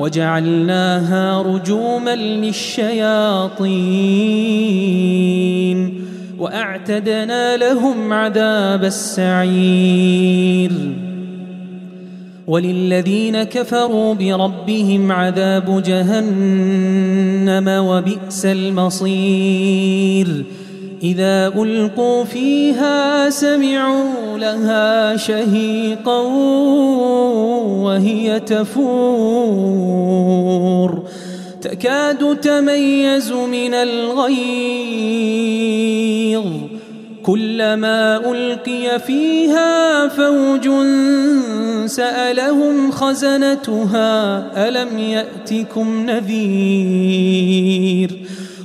وجعلناها رجوما للشياطين وأعتدنا لهم عذاب السعير. وللذين كفروا بربهم عذاب جهنم وبئس المصير. إذا ألقوا فيها سمعوا لها شهيقا وهي تفور. تكاد تميز من الغيظ. كلما ألقي فيها فوج سألهم خزنتها ألم يأتكم نذير؟